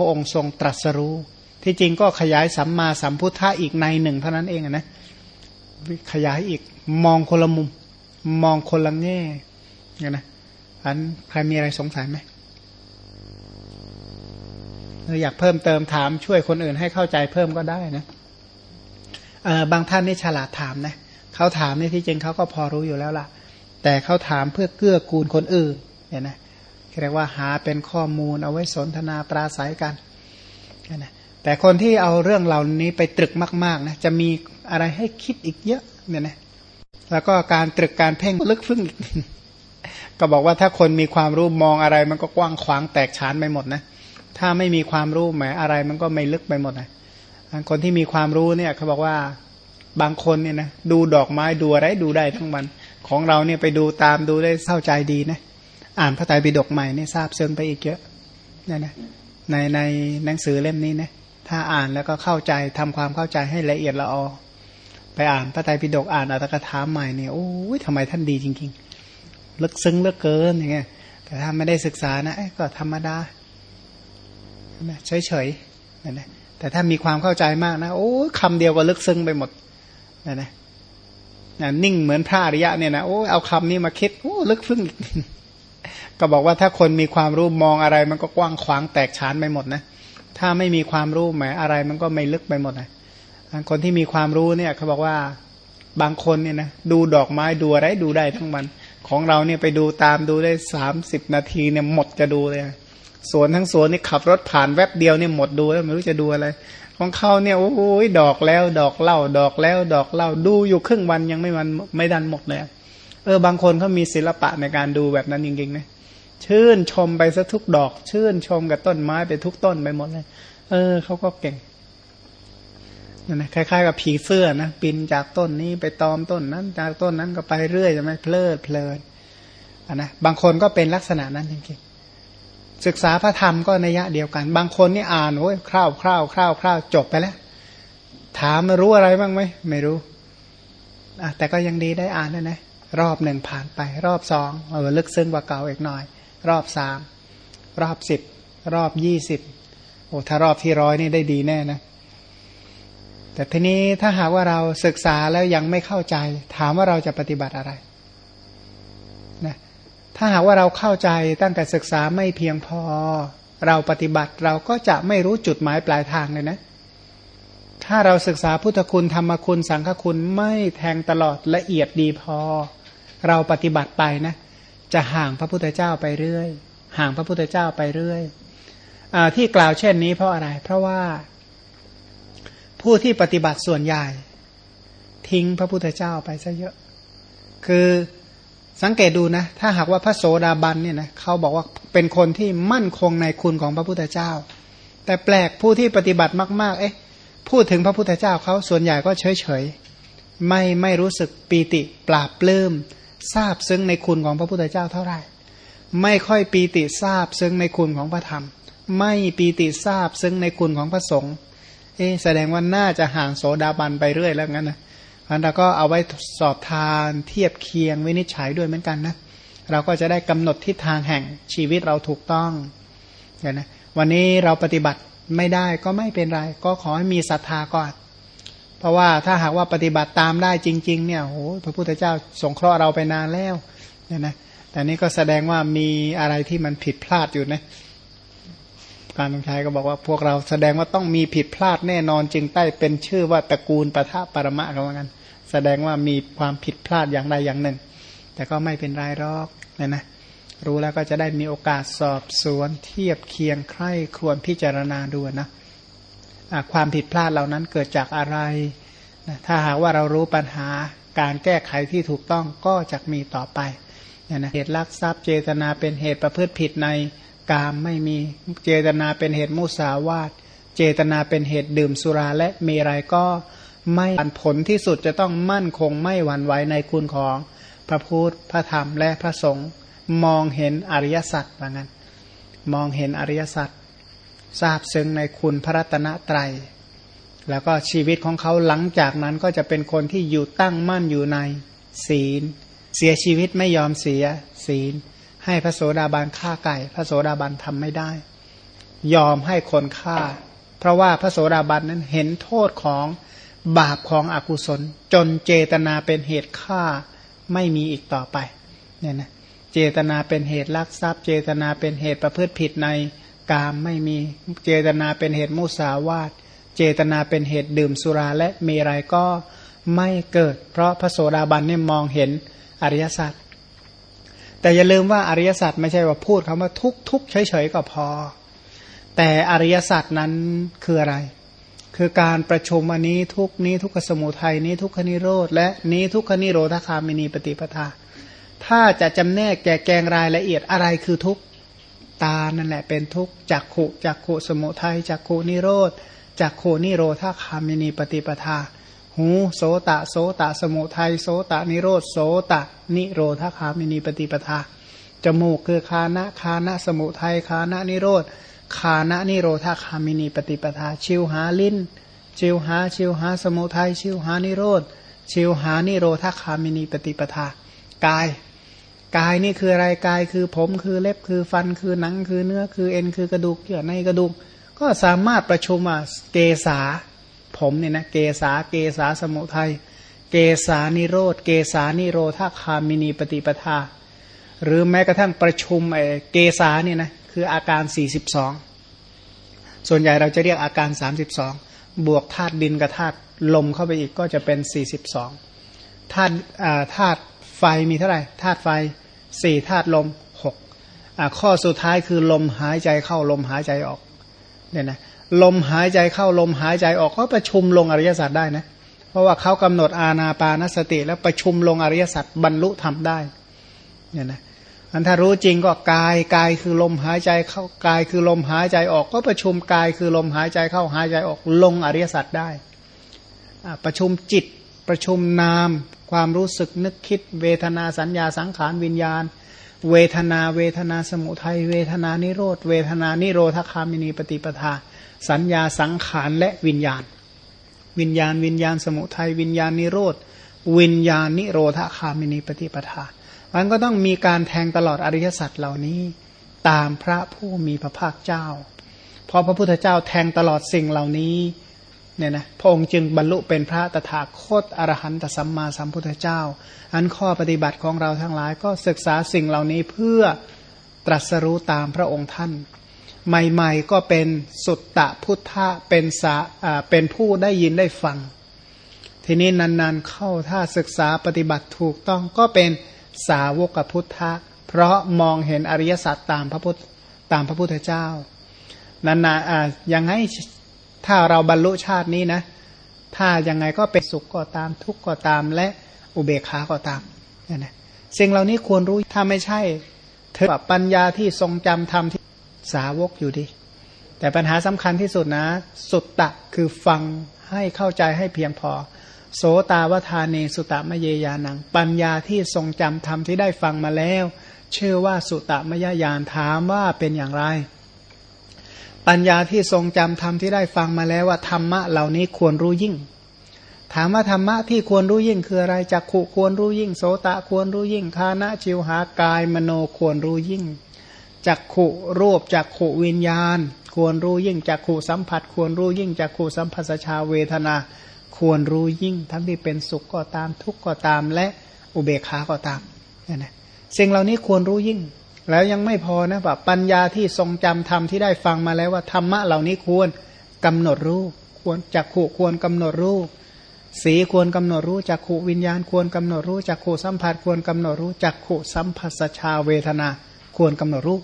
ระองค์ทรงตรัสรู้ ที่จริงก็ขยายสัมมาสัมพุทธะอีกในหนึ่งเท่านั้นเองนะขยายอีกมองคนละมุม มองคนละแง่นี่ยนะอันใครมีอะไรสงสัยไหมอยากเพิ่มเติมถามช่วยคนอื่นให้เข้าใจเพิ่มก็ได้นะบางท่านนี่ฉลาดถามนะเขาถามนี่ที่จริงเขาก็พอรู้อยู่แล้วล่ะ แต่เขาถามเพื่อเกื้อกูลคนอื่นเนี่ยนะเเรียกว่าหาเป็นข้อมูลเอาไว้สนทนาปราศัยกันนะแต่คนที่เอาเรื่องเหล่านี้ไปตรึกมากๆนะจะมีอะไรให้คิดอีกเยอะเนี่ยนะแล้วก็การตรึกการเพ่งลึกซึ้งก็บอกว่าถ้าคนมีความรู้มองอะไร มันก็กว้างขวางแตกฉานไปหมดนะถ้าไม่มีความรู้แหมอะไร มันก็ไม่ลึกไปหมดนะคนที่มีความรู้เนี่ยเขาบอกว่าบางคนเนี่ยนะดูดอกไม้ดูอะไรดูได้ทั้งวัน ของเราเนี่ยไปดูตามดูได้เข้าใจดีนะ อ่านพระไตรปิฎกใหม่เนี่ยทราบซึ้งไปอีกเยอะนี่นะในในหนังสือเล่มนี้นะถ้าอ่านแล้วก็เข้าใจทำความเข้าใจให้ละเอียดละออไปอ่านพระไตรปิฎกอ่านอัตถกถาใหม่เนี่ยโอ้ยทำไมท่านดีจริง ๆ ลึกซึ้งเหลือเกินอย่างเงี้ยแต่ถ้าไม่ได้ศึกษานะก็ธรรมดาเฉยๆนะนะแต่ถ้ามีความเข้าใจมากนะโอ้คำเดียวก็ลึกซึ้งไปหมดนะนะนะนิ่งเหมือนพระอริยะเนี่ยนะโอ้เอาคำนี้มาคิดโอ้ลึกซึ้ง ก็บอกว่าถ้าคนมีความรู้มองอะไร มันก็กว้างขวางแตกฉานไปหมดนะถ้าไม่มีความรู้แหมอะไร มันก็ไม่ลึกไปหมดนะคนที่มีความรู้เนี่ยเขาบอกว่าบางคนเนี่ยนะดูดอกไม้ดูอะไรดูได้ทั้งวัน ของเราเนี่ยไปดูตามดูได้สามสิบนาทีเนี่ยหมดจะดูเลยสวนทั้งสวนนี่ขับรถผ่านแวบเดียวเนี่ยหมดดูแล้วไม่รู้จะดูอะไร ของเขาเนี่ยโอ้ยดอกแล้ว ดอกเล่า ดอกแล้ว ดอกเล่าดูอยู่ครึ่งวันยังไม่มันไม่ดันหมดเลย เออบางคนเขามีศิลปะในการดูแบบนั้นจริงๆนะชื่นชมไปซะทุกดอก ชื่นชมกับต้นไม้ไปทุกต้นไปหมดเลย เออเขาก็เก่งนั่นนะคล้ายๆ กับผีเสื้อนะบินจากต้นนี้ไปตอมต้นนั้น จากต้นนั้นก็ไปเรื่อยใช่ไหมเพลิดเพลินอะนะบางคนก็เป็นลักษณะนั้นจริงๆศึกษาพระธรรมก็ในยะเดียวกัน บางคนนี่อ่านโอ้ยคร่าวคร่าวคร่าวคร่าวจบไปแล้ว ถามรู้อะไรบ้างไหมไม่รู้อะแต่ก็ยังดีได้อ่านนะนะ รอบหนึ่งผ่านไป รอบสองเออลึกซึ้งกว่าเก่าอีกหน่อย รอบสามรอบสิบรอบยี่สิบโอ้ถ้ารอบที่ร้อยนี่ได้ดีแน่นะแต่ทีนี้ถ้าหากว่าเราศึกษาแล้วยังไม่เข้าใจ ถามว่าเราจะปฏิบัติอะไรนะถ้าหากว่าเราเข้าใจตั้งแต่ศึกษาไม่เพียงพอ เราปฏิบัติเราก็จะไม่รู้จุดหมายปลายทางเลยนะ ถ้าเราศึกษาพุทธคุณธรรมคุณสังฆคุณไม่แทงตลอดละเอียดดีพอ เราปฏิบัติไปนะ จะห่างพระพุทธเจ้าไปเรื่อย ห่างพระพุทธเจ้าไปเรื่อยอที่กล่าวเช่นนี้เพราะอะไร เพราะว่า ผู้ที่ปฏิบัติส่วนใหญ่ ทิ้งพระพุทธเจ้าไปซะเยอะ คือสังเกตดูนะ ถ้าหากว่าพระโสดาบันเนี่ยนะเขาบอกว่าเป็นคนที่มั่นคงในคุณของพระพุทธเจ้า แต่แปลกผู้ที่ปฏิบัติมาก ๆ เอ๊ะ พูดถึงพระพุทธเจ้าเขาส่วนใหญ่ก็เฉยเฉยไม่ไม่รู้สึกปีติปราบปลื้ม ทราบซึ้งในคุณของพระพุทธเจ้าเท่าไหร่ ไม่ค่อยปีติทราบซึ้งในคุณของพระธรรม ไม่ปีติทราบซึ้งในคุณของพระสงฆ์เอ๊แสดงว่าน่าจะห่างโสดาบันไปเรื่อยแล้วงั้นนะอันเราก็เอาไว้สอบทานเทียบเคียงวินิจฉัยด้วยเหมือนกันนะเราก็จะได้กำหนดทิศทางแห่งชีวิตเราถูกต้องอย่างนะวันนี้เราปฏิบัติไม่ได้ก็ไม่เป็นไร ก็ขอให้มีศรัทธาก่อน เพราะว่าถ้าหากว่าปฏิบัติตามได้จริง ๆ เนี่ยโอ้พระพุทธเจ้าสงเคราะห์เราไปนานแล้วเนี่ยนะแต่นี้ก็แสดงว่ามีอะไรที่มันผิดพลาดอยู่นะการตงชัยก็บอกว่าพวกเราแสดงว่าต้องมีผิดพลาดแน่นอนจึงใต้เป็นชื่อว่าตระกูลปะทะปรมะกันว่ากันแสดงว่ามีความผิดพลาดอย่างใดอย่างหนึ่ง แต่ก็ไม่เป็นไรหรอกเนี่ยนะรู้แล้วก็จะได้มีโอกาสสอบสวนเทียบเคียงใคร่ควญพิจารณาดูนะความผิดพลาดเหล่านั้นเกิดจากอะไร ถ้าหากว่าเรารู้ปัญหาการแก้ไขที่ถูกต้องก็จะมีต่อไปนะเหตุลักทรัพย์เจตนาเป็นเหตุประพฤติผิดในกามไม่มีเจตนาเป็นเหตุมุสาวาทเจตนาเป็นเหตุดื่มสุราและมีอะไรก็ไม่ผลที่สุดจะต้องมั่นคงไม่หวั่นไหวในคุณของพระพุทธพระธรรมและพระสงฆ์มองเห็นอริยสัจว่างั้น มองเห็นอริยสัจทราบซึ้งในคุณพระรัตนตรัย แล้วก็ชีวิตของเขาหลังจากนั้นก็จะเป็นคนที่อยู่ตั้งมั่นอยู่ในศีล เสียชีวิตไม่ยอมเสียศีล ให้พระโสดาบันฆ่าไก่ พระโสดาบันทำไม่ได้ ยอมให้คนฆ่า เพราะว่าพระโสดาบันนั้นเห็นโทษของบาปของอกุศล จนเจตนาเป็นเหตุฆ่าไม่มีอีกต่อไปเนี่ยนะเจตนาเป็นเหตุลักทรัพย์ เจตนาเป็นเหตุประพฤติผิดในกามไม่มีเจตนาเป็นเหตุมุสาวาท เจตนาเป็นเหตุดื่มสุราและมีอะไรก็ไม่เกิด เพราะพระโสดาบันเนี่ยมองเห็นอริยสัจแต่อย่าลืมว่าอริยสัจไม่ใช่ว่าพูดคำว่าทุกทุกเฉยๆก็พอ แต่อริยสัจนั้นคืออะไร คือการประชุมอันนี้ทุกนี้ทุกขสมุทัยนี้ทุกขนิโรธและนี้ทุกขนิโรธคามินีปฏิปทา ถ้าจะจำแนกแกแกงรายละเอียดอะไรคือทุกตานั่นแหละเป็นทุกจักขุจักขุสมุทัยจักขุนิโรธ จักขุนิโรธคามินีปฏิปทา หูโสตะโสตะสมุทัยโสตะนิโรธโสตะนิโรธคามินีปฏิปทา จมูกคือฆานะฆานะสมุทัยฆานะนิโรธฆานะนิโรธคามินีปฏิปทา ชิวหาลิ้น ชิวหาชิวหาสมุทัยชิวหานิโรธชิวหานิโรธคามินีปฏิปทากายกายนี่คืออะไรกายคือผมคือเล็บคือฟันคือหนังคือเนื้อคือเอ็นคือกระดูกเยื่อในกระดูก ก็สามารถประชุมเกษาผมเนี่ยนะเกษาเกษาสมุทัยเกษานิโรธ เกษานิโรธาคามินีปฏิปทา หรือแม้กระทั่งประชุมเกษาเนี่ยนะคืออาการ 42 ส่วนใหญ่เราจะเรียกอาการ 32 บวกธาตุดินกับธาตุลมเข้าไปอีกก็จะเป็น 42ธาตุธาตุไฟมีเท่าไหร่ธาตุไฟ4ธาตุลม6ข้อสุดท้ายคือลมหายใจเข้าลมหายใจออก เนี่ยนะลมหายใจเข้าลมหายใจออกเขาประชุมลงอริยสัจได้นะ เพราะว่าเขากำหนดอาณาปานสติ แล้วประชุมลงอริยสัจบรรลุธรรมได้เนี่ยนะอันถ้ารู้จริงก็กายกายคือลมหายใจเข้ากายคือลมหายใจออก ก็ประชุมกายคือลมหายใจเข้าหายใจออกลงอริยสัจได้ ประชุมจิตประชุมนาม ความรู้สึกนึกคิด เวทนาสัญญาสังขารวิญญาณ เวทนาเวทนาสมุทัยเวทนานิโรธเวทนานิโรธคามินีปฏิปทา สัญญาสังขารและวิญญาณ วิญญาณ วิญญาณสมุทัยวิญญาณนิโรธวิญญาณนิโรธคามินีปฏิปทามันก็ต้องมีการแทงตลอดอริยสัจเหล่านี้ ตามพระผู้มีพระภาคเจ้าพอพระพุทธเจ้าแทงตลอดสิ่งเหล่านี้ เนี่ยนะพระองค์จึงบรรลุเป็นพระตถาคตอรหันตสัมมาสัมพุทธเจ้า อันข้อปฏิบัติของเราทั้งหลายก็ศึกษาสิ่งเหล่านี้เพื่อตรัสรู้ตามพระองค์ท่าน ใหม่ๆก็เป็นสุตตะพุทธะเป็นสาเป็นผู้ได้ยินได้ฟัง ทีนี้นานๆเข้าถ้าศึกษาปฏิบัติถูกต้องก็เป็นสาวกพุทธะ เพราะมองเห็นอริยสัจตามพระพุทธตามพระพุทธเจ้านานๆยังไง ถ้าเราบรรลุชาตินี้นะ ถ้ายังไงก็เป็นสุขก็ตามทุกข์ก็ตามและอุเบกขาก็ตามนี่นะสิ่งเหล่านี้ควรรู้ถ้าไม่ใช่ เธอปัญญาที่ทรงจำธรรมที่สาวกอยู่ดี แต่ปัญหาสำคัญที่สุดนะ สุตตะคือฟังให้เข้าใจให้เพียงพอ โสตาวทานีสุตตะมเยยานัง ปัญญาที่ทรงจำธรรมที่ได้ฟังมาแล้ว เชื่อว่าสุตตะมยยานถามว่าเป็นอย่างไร ปัญญาที่ทรงจำธรรมที่ได้ฟังมาแล้วว่าธรรมะเหล่านี้ควรรู้ยิ่ง ถามว่าธรรมะที่ควรรู้ยิ่งคืออะไรจักขุควรรู้ยิ่ง โสตะควรรู้ยิ่งคานะจิวหากายมโนควรรู้ยิ่งจักขุรูปจักขุวิญญาณ ควรรู้ยิ่งจักขุสัมผัส ควรรู้ยิ่งจักขุสัมผัสชาเวทนา ควรรู้ยิ่ง ทั้งที่เป็นสุขก็ตามทุกข์ก็ตามและอุเบกขาก็ตามนี่นะสิ่งเหล่านี้ควรรู้ยิ่ง แล้วยังไม่พอนะแบบปัญญาที่ทรงจำธรรมที่ได้ฟังมาแล้วว่าธรรมะเหล่านี้ควรกำหนดรู้ ควรจักขุควรกำหนดรู้ สีควรกำหนดรู้จักขุวิญญาณ ควรกำหนดรู้จักขุสัมผัส ควรกำหนดรู้จักขุสัมผัสชาเวทนา ควรกำหนดรู้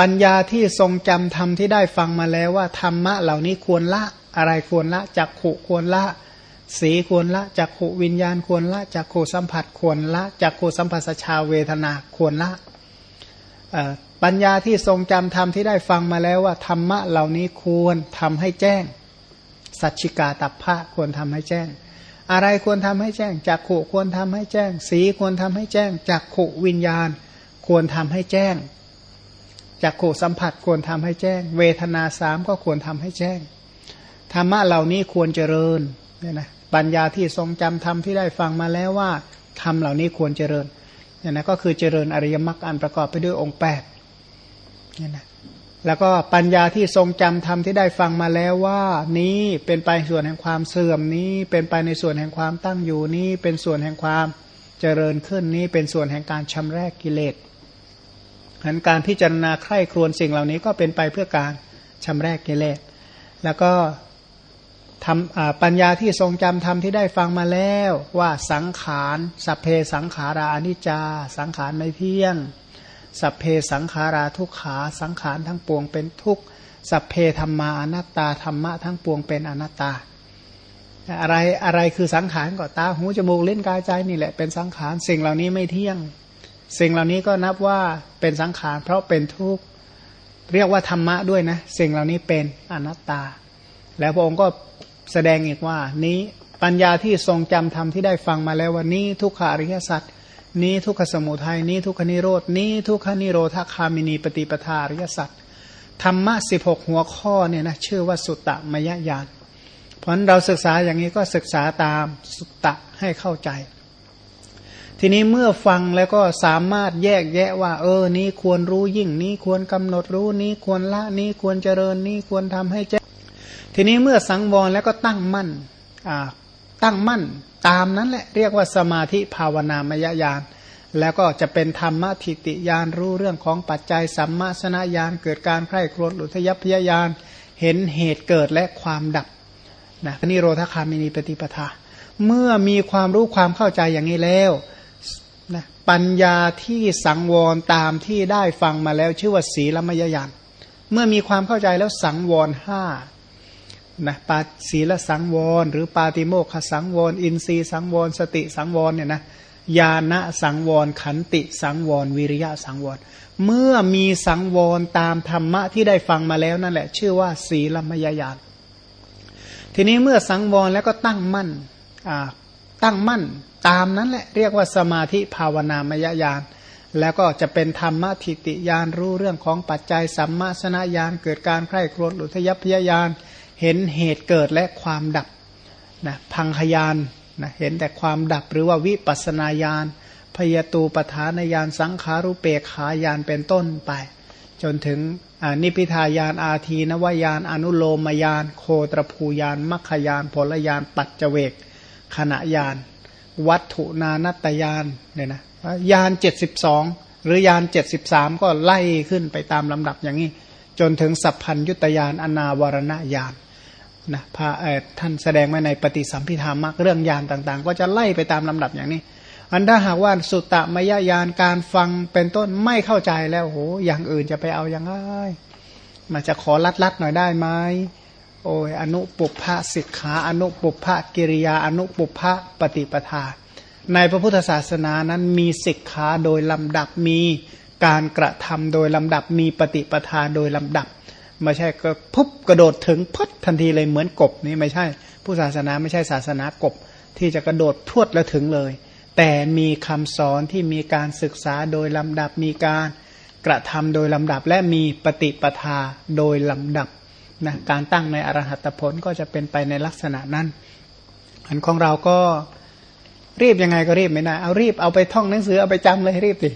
ปัญญาที่ทรงจำธรรมที่ได้ฟังมาแล้วว่าธรรมะเหล่านี้ควรละอะไรควรละจักขุควรละ สีควรละจักขุวิญญาณควรละจักขุสัมผัสควรละจักขุสัมผัสชาเวทนาควรละปัญญาที่ทรงจำธรรมที่ได้ฟังมาแล้วว่าธรรมะเหล่านี้ควรทำให้แจ้ง สัจฉิกาตัพพะควรทำให้แจ้ง อะไรควรทำให้แจ้งจักขุควรทำให้แจ้ง สีควรทำให้แจ้งจักขุวิญญาณ ควรทำให้แจ้งจักขูสัมผัสควรทำให้แจ้ง เวทนาสามก็ควรทำให้แจ้งธรรมะเหล่านี้ควรเจริญเนี่ยนะ ปัญญาที่ทรงจำธรรมที่ได้ฟังมาแล้วว่าธรรมเหล่านี้ควรเจริญเนี่ยนะก็คือเจริญอริยมรรคอันประกอบไปด้วยองค์แปดนี่ยนะแล้วก็ปัญญาที่ทรงจำธรรมที่ได้ฟังมาแล้วว่า นี้เป็นไปส่วนแห่งความเสื่อมนี้ เป็นไปในส่วนแห่งความตั้งอยู่นี้ เป็นส่วนแห่งความเจริญขึ้นนี้ เป็นส่วนแห่งการชำแรกกิเลสฉะนั้นการพิจารณาใคร่ครวญสิ่งเหล่านี้ก็เป็นไปเพื่อการชำแรกกิเลสแล้วก็ ทำปัญญาที่ทรงจำธรรมที่ได้ฟังมาแล้วว่าสังขารสัพเพสังขาราอนิจจา สังขารไม่เที่ยง สัพเพสังขาราทุกขาสังขารทั้งปวงเป็นทุกสัพเพธรรมาอนัตตาธรรมะทั้งปวงเป็นอนัตตา อะไรอะไรคือสังขารก็ตาหูจมูกเล่นกายใจนี่แหละเป็นสังขารสิ่งเหล่านี้ไม่เที่ยง สิ่งเหล่านี้ก็นับว่าเป็นสังขารเพราะเป็นทุกข์เรียกว่าธรรมะด้วยนะ สิ่งเหล่านี้เป็นอนัตตา แล้วพระองค์ก็ แสดงอีกว่า นี้ปัญญาที่ทรงจำธรรมที่ได้ฟังมาแล้ววันนี้ทุกขาริยสัจนี้ทุกขสมุทัยนี้ทุกขนิโรดนี้ทุกขนิโรธคามินีปฏิปทาริยสัจธรรมะสิบหกหัวข้อเนี่ยนะชื่อว่าสุตตะมยญาณเพราะนั้นเราศึกษาอย่างนี้ก็ศึกษาตามสุตตะให้เข้าใจ ทีนี้เมื่อฟังแล้วก็สามารถแยกแยะว่า เออ นี้ควรรู้ยิ่งนี้ควรกำหนดรู้นี้ควรละนี้ควรเจริญนี้ควรทำให้แจ้ ทีนี้เมื่อสังวรแล้วก็ตั้งมั่นตั้งมั่นตามนั้นแหละเรียกว่าสมาธิภาวนามยญาณแล้วก็จะเป็นธรรมทิติยานรู้เรื่องของปัจจัยสัมมาสนญาณเกิดการใคร่ครวญอุทยพยญาณเห็นเหตุเกิดและความดับนะนิโรธคามินีปฏิปทา เมื่อมีความรู้ความเข้าใจอย่างนี้แล้วนะปัญญาที่สังวรตามที่ได้ฟังมาแล้วชื่อว่าศีลมยญาณเมื่อมีความเข้าใจแล้วสังวรห้า นะปาศีลสังวร หรือปาติโมขสังวร อินทรีสังวร สติสังวรเนี่ยนะญาณสังวร ขันติสังวร วิริยะสังวร เมื่อมีสังวรตามธรรมะที่ได้ฟังมาแล้วนั่นแหละ ชื่อว่า ศีลมยญาณทีนี้เมื่อสังวรแล้วก็ตั้งมั่นตั้งมั่นตามนั้นแหละเรียกว่าสมาธิภาวนามยญาณแล้วก็จะเป็นธรรมะทิติยานรู้เรื่องของปัจจัยสัมมาสนญาณเกิดการใคร่ครวญอุทยพยญาณ เห็นเหตุเกิดและความดับนะพังขยานนะเห็นแต่ความดับหรือว่าวิปัสนาญาณพยตูปทานญาณสังขารุเปกขายานเป็นต้นไป จนถึงนิพิทายานอาทีนวายานอนุโลมยานโคตรภูยานมัคคยานผลยานปัจเจเวกขณะยาน วัตถุนานัตยานเนี่ยนะยานเจ็ดสิบสองหรือยานเจ็ดสิบสามก็ไล่ขึ้นไปตามลำดับอย่างนี้ จนถึงสัพพัญยุตยานอนาวรณญาณ นะพาท่านแสดงไว้ในปฏิสัมพิธามักเรื่องยานต่างๆ ก็จะไล่ไปตามลำดับอย่างนี้ อันถ้าหากว่าสุตตะมยญาณการฟังเป็นต้นไม่เข้าใจแล้วโหอย่างอื่นจะไปเอาอย่างไรมาจะขอลัดๆหน่อยได้ไหมโอ้ยอนุปุพะสิกขาอนุปุพะกิริยาอนุปุพะปฏิปทา ในพระพุทธศาสนานั้นมีสิกขาโดยลำดับมีการกระทำโดยลำดับมีปฏิปทาโดยลำดับ ไม่ใช่ก็พุบกระโดดถึงพัดทันทีเลยเหมือนกบนี่ไม่ใช่ ผู้ศาสนาไม่ใช่ศาสนากบ ที่จะกระโดดพรวดแล้วถึงเลย แต่มีคำสอนที่มีการศึกษาโดยลำดับมีการกระทำโดยลำดับและมีปฏิปทาโดยลำดับนะการตั้งในอรหัตผลก็จะเป็นไปในลักษณะนั้นอันของเราก็รีบยังไงก็รีบไม่ได้เอารีบเอาไปท่องหนังสือเอาไปจำเลยรีบสิ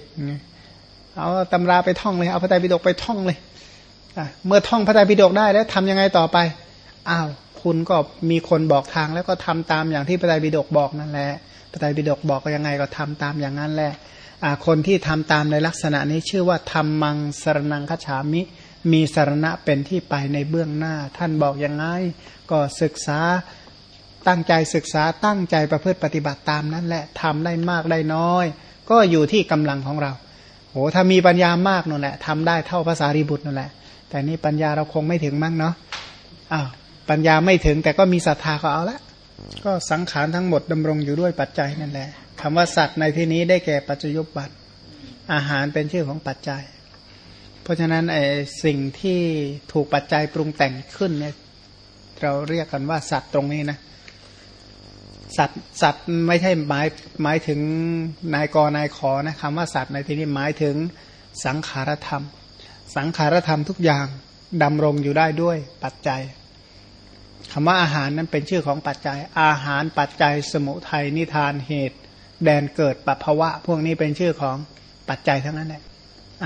เอาตำราไปท่องเลยเอาพระไตรปิฎกไปท่องเลย เมื่อท่องพระไตรปิฎกได้แล้วทำยังไงต่อไป อ้าว คุณก็มีคนบอกทางแล้วก็ทำตามอย่างที่พระไตรปิฎกบอกนั่นแหละ พระไตรปิฎกบอกก็ยังไงก็ทำตามอย่างนั้นแหละคนที่ทำตามในลักษณะนี้ชื่อว่าทำมังสรนังคฉามิ มีสารณะเป็นที่ไปในเบื้องหน้า ท่านบอกยังไง ก็ศึกษาตั้งใจศึกษาตั้งใจประพฤติปฏิบัติตามนั้นแหละทำได้มากได้น้อย ก็อยู่ที่กำลังของเราโหถ้ามีปัญญามากนั่นแหละทำได้เท่าภาษารีบุตรนั่นแหละ แต่นี่ปัญญาเราคงไม่ถึงมั้งเนาะอ้าวปัญญาไม่ถึงแต่ก็มีศรัทธาก็เอาละก็สังขารทั้งหมดดำรงอยู่ด้วยปัจจัยนั่นแหละคำว่าสัตว์ในที่นี้ได้แก่ปัจจยุบัตอาหารเป็นชื่อของปัจจัย เพราะฉะนั้นไอ้สิ่งที่ถูกปัจจัยปรุงแต่งขึ้นเนี่ยเราเรียกกันว่าสัตว์ตรงนี้นะสัตว์สัตว์ไม่ใช่หมายหมายถึงนายกนายขอนะคำว่าสัตว์ในที่นี้หมายถึงสังขารธรรม สังขารธรรมทุกอย่างดำรงอยู่ได้ด้วยปัจจัยคำว่าอาหารนั้นเป็นชื่อของปัจจัย อาหารปัจจัยสมุทัยนิทานเหตุ แดนเกิดปัภวะ พวกนี้เป็นชื่อของปัจจัยทั้งนั้นแหละ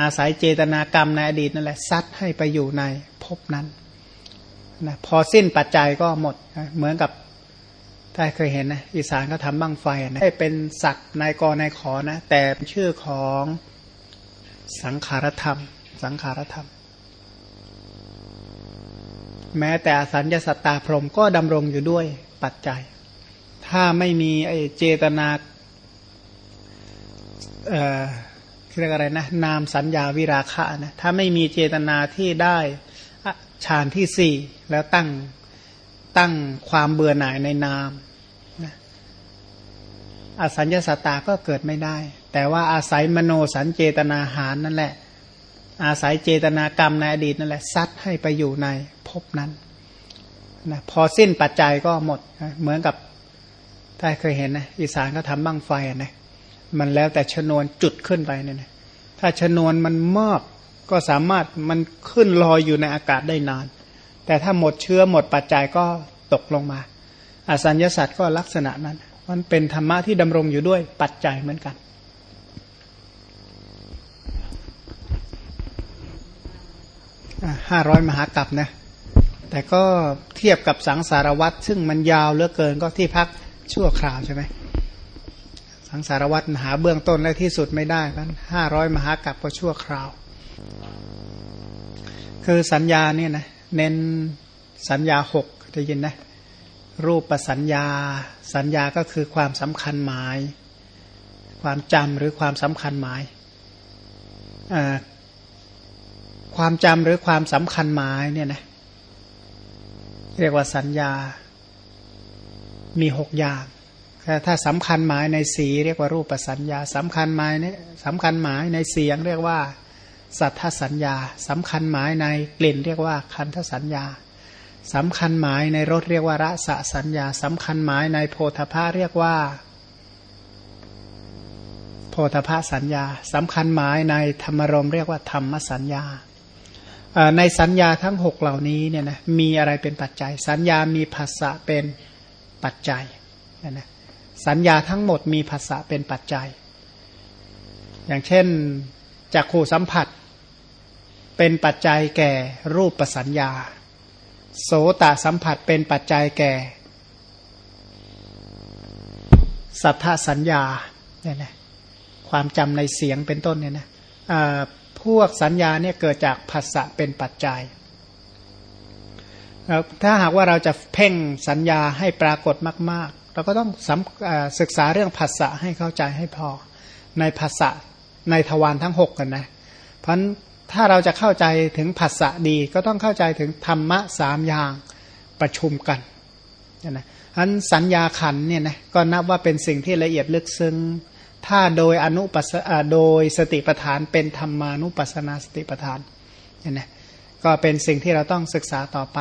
อาศัยเจตนากรรมในอดีตนั่นแหละซัดให้ไปอยู่ในภพนั้นนะพอสิ้นปัจจัยก็หมดนะเหมือนกับถ้าเคยเห็นนะอีสานก็ทำบั้งไฟนะให้เป็นสัตว์นายกนายขอนะ แต่ชื่อของสังขารธรรม สังขารธรรม แม้แต่อสัญญาสตตาพรหมก็ดำรงอยู่ด้วยปัจจัย ถ้าไม่มีไอเจตนาเอ่อเรียกอะไรนะ นามสัญญาวิราคะนะถ้าไม่มีเจตนาที่ได้ฌานที่สี่แล้วตั้งตั้งความเบื่อหน่ายในนามนะอสัญญาสตาก็เกิดไม่ได้ แต่ว่าอาศัยมโนสัญเจตนาหารนั่นแหละ อาศัยเจตนากรรมในอดีตนั่นแหละซัดให้ไปอยู่ในภพนั้นนะพอสิ้นปัจจัยก็หมดนะเหมือนกับถ้าเคยเห็นนะอีสานก็ทำบั้งไฟนะมันแล้วแต่ชนวนจุดขึ้นไปเนี่ยนะถ้าชนวนมันมากก็สามารถมันขึ้นลอยอยู่ในอากาศได้นาน แต่ถ้าหมดเชื้อหมดปัจจัยก็ตกลงมา อสัญญาสัตว์ก็ลักษณะนั้น มันเป็นธรรมะที่ดำรงอยู่ด้วยปัจจัยเหมือนกัน ห้าร้อยมหากรัปนะ แต่ก็เทียบกับสังสารวัตรซึ่งมันยาวเหลือเกินก็ที่พักชั่วคราวใช่ไหมสังสารวัตรหาเบื้องต้นและที่สุดไม่ได้กันห้าร้อยมหากรัปก็ชั่วคราว คือสัญญาเนี่ยนะเน้นสัญญาหกได้ยินนะรูปประสัญญา สัญญาก็คือความสำคัญหมาย ความจำหรือความสำคัญหมาย ความจำหรือความสำคัญหมายเนี่ยนะเรียกว่าสัญญา มีหกอย่างถ้าสำคัญหมายในสีเรียกว่ารูปสัญญาสำคัญหมายเนี่ยสำคัญหมายในเสียงเรียกว่าสัทธสัญญาสำคัญหมายในกลิ่นเรียกว่าคันธสัญญาสำคัญหมายในรสเรียกว่าระสะสัญญาสำคัญหมายในโพธภาเรียกว่า โพธภาสัญญาสำคัญหมายในธรรมรมเรียกว่าธรรมสัญญา ในสัญญาทั้งหกเหล่านี้เนี่ยนะมีอะไรเป็นปัจจัย สัญญามีภาษะเป็นปัจจัยนะสัญญาทั้งหมดมีภาษะเป็นปัจจัย อย่างเช่นจักขู่สัมผัส เป็นปัจจัยแก่รูปประสัญญา โสตสัมผัสเป็นปัจจัยแก่ สัทธสัญญาเนี่ยนะความจำในเสียงเป็นต้นเนี่ยนะ พวกสัญญาเนี่ยเกิดจากภาษะเป็นปัจจัย ถ้าหากว่าเราจะเพ่งสัญญาให้ปรากฏมาก ๆ เราก็ต้องศึกษาเรื่องภาษาให้เข้าใจให้พอในภาษาในทวารทั้งหกกันนะ เพราะถ้าเราจะเข้าใจถึงภาษาดีก็ต้องเข้าใจถึงธรรมะสามอย่างประชุมกันนะอันสัญญาขันเนี่ยนะก็นับว่าเป็นสิ่งที่ละเอียดลึกซึ้ง ถ้าโดยอนุปัสโดยสติปัฏฐานเป็นธรรมานุปัสนาสติปัฏฐานเนี่ยนะก็เป็นสิ่งที่เราต้องศึกษาต่อไป